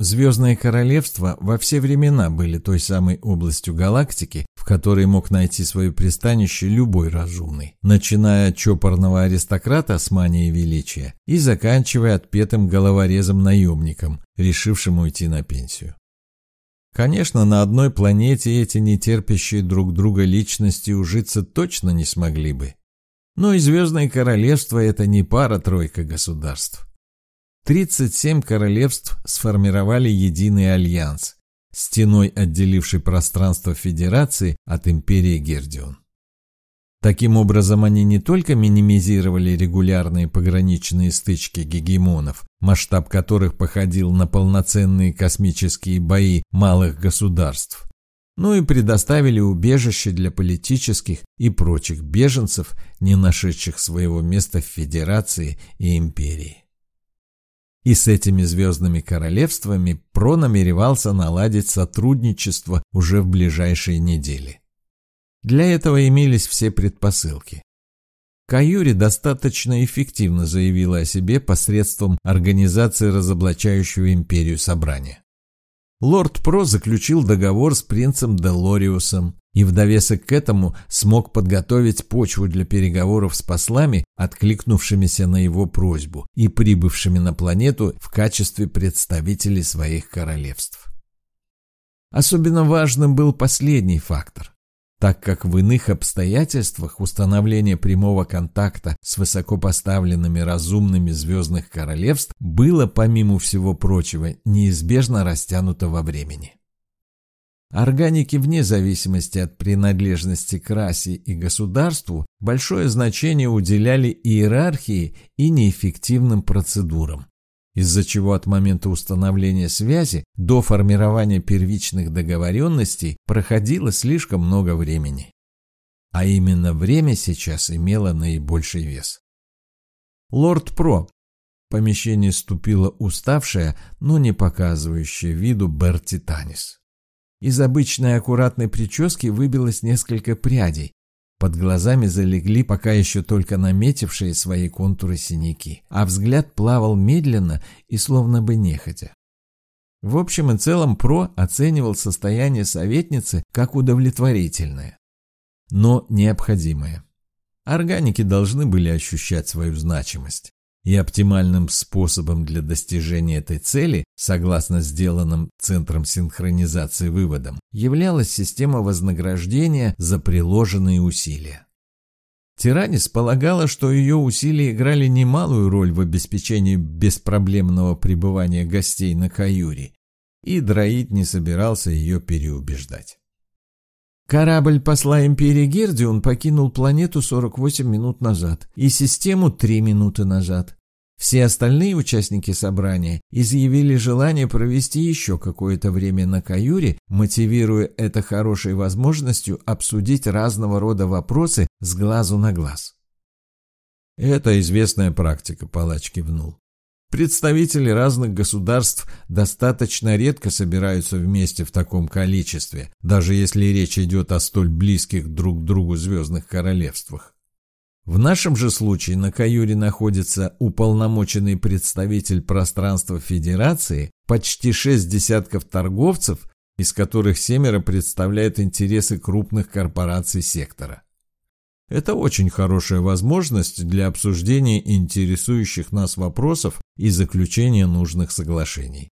Звездное королевство во все времена были той самой областью галактики, в которой мог найти свое пристанище любой разумный, начиная от чопорного аристократа с манией величия и заканчивая отпетым головорезом-наемником, решившим уйти на пенсию. Конечно, на одной планете эти нетерпящие друг друга личности ужиться точно не смогли бы. Но и Звездное Королевство – это не пара-тройка государств. 37 королевств сформировали единый альянс, стеной отделивший пространство Федерации от империи Гердион. Таким образом, они не только минимизировали регулярные пограничные стычки гегемонов, масштаб которых походил на полноценные космические бои малых государств, но и предоставили убежище для политических и прочих беженцев, не нашедших своего места в Федерации и Империи. И с этими звездными королевствами Про намеревался наладить сотрудничество уже в ближайшие недели. Для этого имелись все предпосылки. Каюри достаточно эффективно заявила о себе посредством организации разоблачающего империю собрания. Лорд Про заключил договор с принцем Делориусом и в довесок к этому смог подготовить почву для переговоров с послами, откликнувшимися на его просьбу и прибывшими на планету в качестве представителей своих королевств. Особенно важным был последний фактор так как в иных обстоятельствах установление прямого контакта с высокопоставленными разумными звездных королевств было, помимо всего прочего, неизбежно растянуто во времени. Органики вне зависимости от принадлежности к расе и государству большое значение уделяли иерархии и неэффективным процедурам, из-за чего от момента установления связи до формирования первичных договоренностей проходило слишком много времени. А именно время сейчас имело наибольший вес. Лорд Про. В помещение ступила уставшая, но не показывающая виду Берти Танис. Из обычной аккуратной прически выбилось несколько прядей, под глазами залегли пока еще только наметившие свои контуры синяки, а взгляд плавал медленно и словно бы нехотя. В общем и целом Про оценивал состояние советницы как удовлетворительное, но необходимое. Органики должны были ощущать свою значимость. И оптимальным способом для достижения этой цели, согласно сделанным Центром синхронизации выводам, являлась система вознаграждения за приложенные усилия. Тиранис полагала, что ее усилия играли немалую роль в обеспечении беспроблемного пребывания гостей на Каюре, и Драид не собирался ее переубеждать. Корабль посла Империи Гердион покинул планету 48 минут назад и систему 3 минуты назад. Все остальные участники собрания изъявили желание провести еще какое-то время на Каюре, мотивируя это хорошей возможностью обсудить разного рода вопросы с глазу на глаз. «Это известная практика», — палач кивнул. Представители разных государств достаточно редко собираются вместе в таком количестве, даже если речь идет о столь близких друг к другу звездных королевствах. В нашем же случае на Каюре находится уполномоченный представитель пространства Федерации, почти шесть десятков торговцев, из которых семеро представляют интересы крупных корпораций сектора. Это очень хорошая возможность для обсуждения интересующих нас вопросов и заключения нужных соглашений.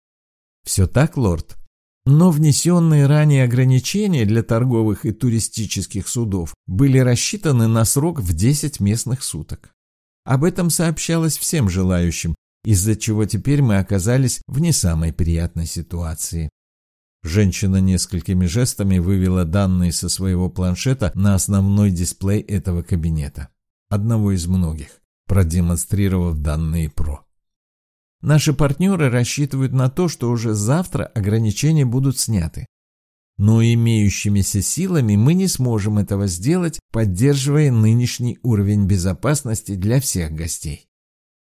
Все так, лорд? Но внесенные ранее ограничения для торговых и туристических судов были рассчитаны на срок в 10 местных суток. Об этом сообщалось всем желающим, из-за чего теперь мы оказались в не самой приятной ситуации. Женщина несколькими жестами вывела данные со своего планшета на основной дисплей этого кабинета. Одного из многих, продемонстрировав данные ПРО. Наши партнеры рассчитывают на то, что уже завтра ограничения будут сняты. Но имеющимися силами мы не сможем этого сделать, поддерживая нынешний уровень безопасности для всех гостей.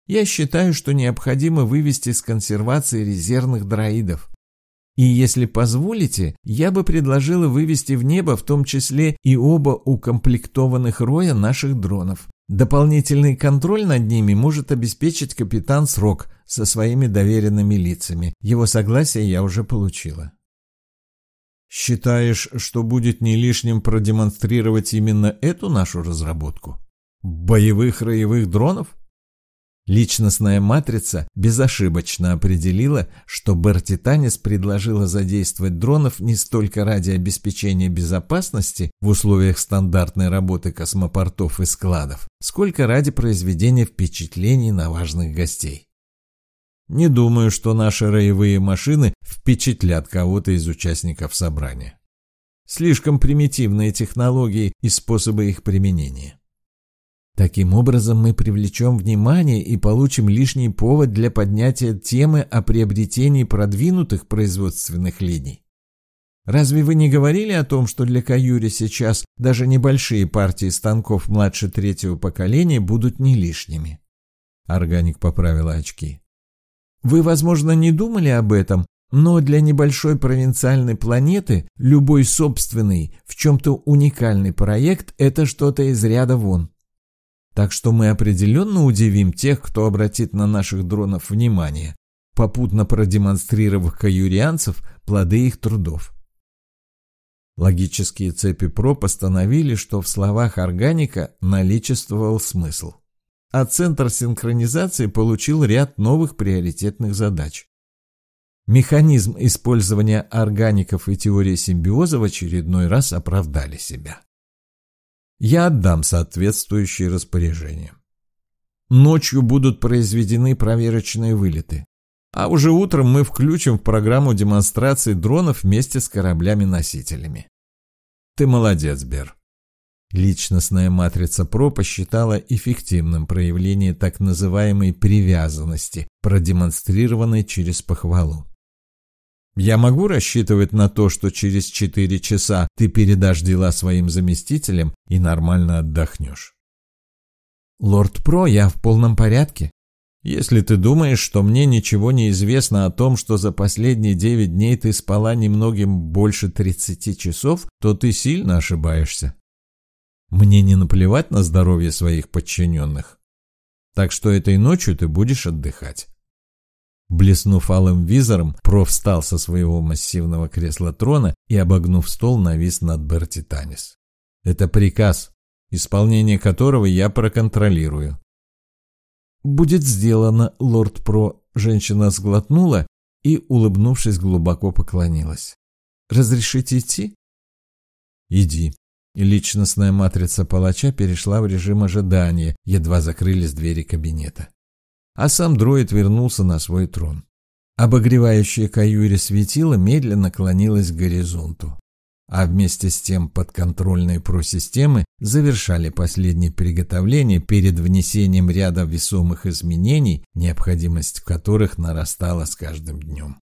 Я считаю, что необходимо вывести с консервации резервных дроидов. И если позволите, я бы предложила вывести в небо в том числе и оба укомплектованных роя наших дронов. Дополнительный контроль над ними может обеспечить капитан Срок со своими доверенными лицами. Его согласие я уже получила. Считаешь, что будет не лишним продемонстрировать именно эту нашу разработку? Боевых роевых дронов? Личностная матрица безошибочно определила, что Берти Танис предложила задействовать дронов не столько ради обеспечения безопасности в условиях стандартной работы космопортов и складов, сколько ради произведения впечатлений на важных гостей. Не думаю, что наши роевые машины впечатлят кого-то из участников собрания. Слишком примитивные технологии и способы их применения. Таким образом, мы привлечем внимание и получим лишний повод для поднятия темы о приобретении продвинутых производственных линий. Разве вы не говорили о том, что для Каюри сейчас даже небольшие партии станков младше третьего поколения будут не лишними? Органик поправила очки. Вы, возможно, не думали об этом, но для небольшой провинциальной планеты любой собственный, в чем-то уникальный проект – это что-то из ряда вон. Так что мы определенно удивим тех, кто обратит на наших дронов внимание, попутно продемонстрировав каюрианцев плоды их трудов. Логические цепи ПРО постановили, что в словах органика наличествовал смысл. А Центр синхронизации получил ряд новых приоритетных задач. Механизм использования органиков и теории симбиоза в очередной раз оправдали себя я отдам соответствующие распоряжения. Ночью будут произведены проверочные вылеты. А уже утром мы включим в программу демонстрации дронов вместе с кораблями-носителями. Ты молодец, Бер. Личностная матрица ПРО посчитала эффективным проявление так называемой привязанности, продемонстрированной через похвалу. Я могу рассчитывать на то, что через четыре часа ты передашь дела своим заместителям и нормально отдохнешь. Лорд Про, я в полном порядке. Если ты думаешь, что мне ничего не известно о том, что за последние девять дней ты спала немногим больше тридцати часов, то ты сильно ошибаешься. Мне не наплевать на здоровье своих подчиненных. Так что этой ночью ты будешь отдыхать. Блеснув алым визором, проф встал со своего массивного кресла трона и, обогнув стол, навис над Берти Танис. «Это приказ, исполнение которого я проконтролирую». «Будет сделано, лорд Про», — женщина сглотнула и, улыбнувшись, глубоко поклонилась. «Разрешите идти?» «Иди». Личностная матрица палача перешла в режим ожидания, едва закрылись двери кабинета а сам дроид вернулся на свой трон. Обогревающее каюре светило медленно клонилось к горизонту, а вместе с тем подконтрольные просистемы завершали последние приготовления перед внесением ряда весомых изменений, необходимость которых нарастала с каждым днем.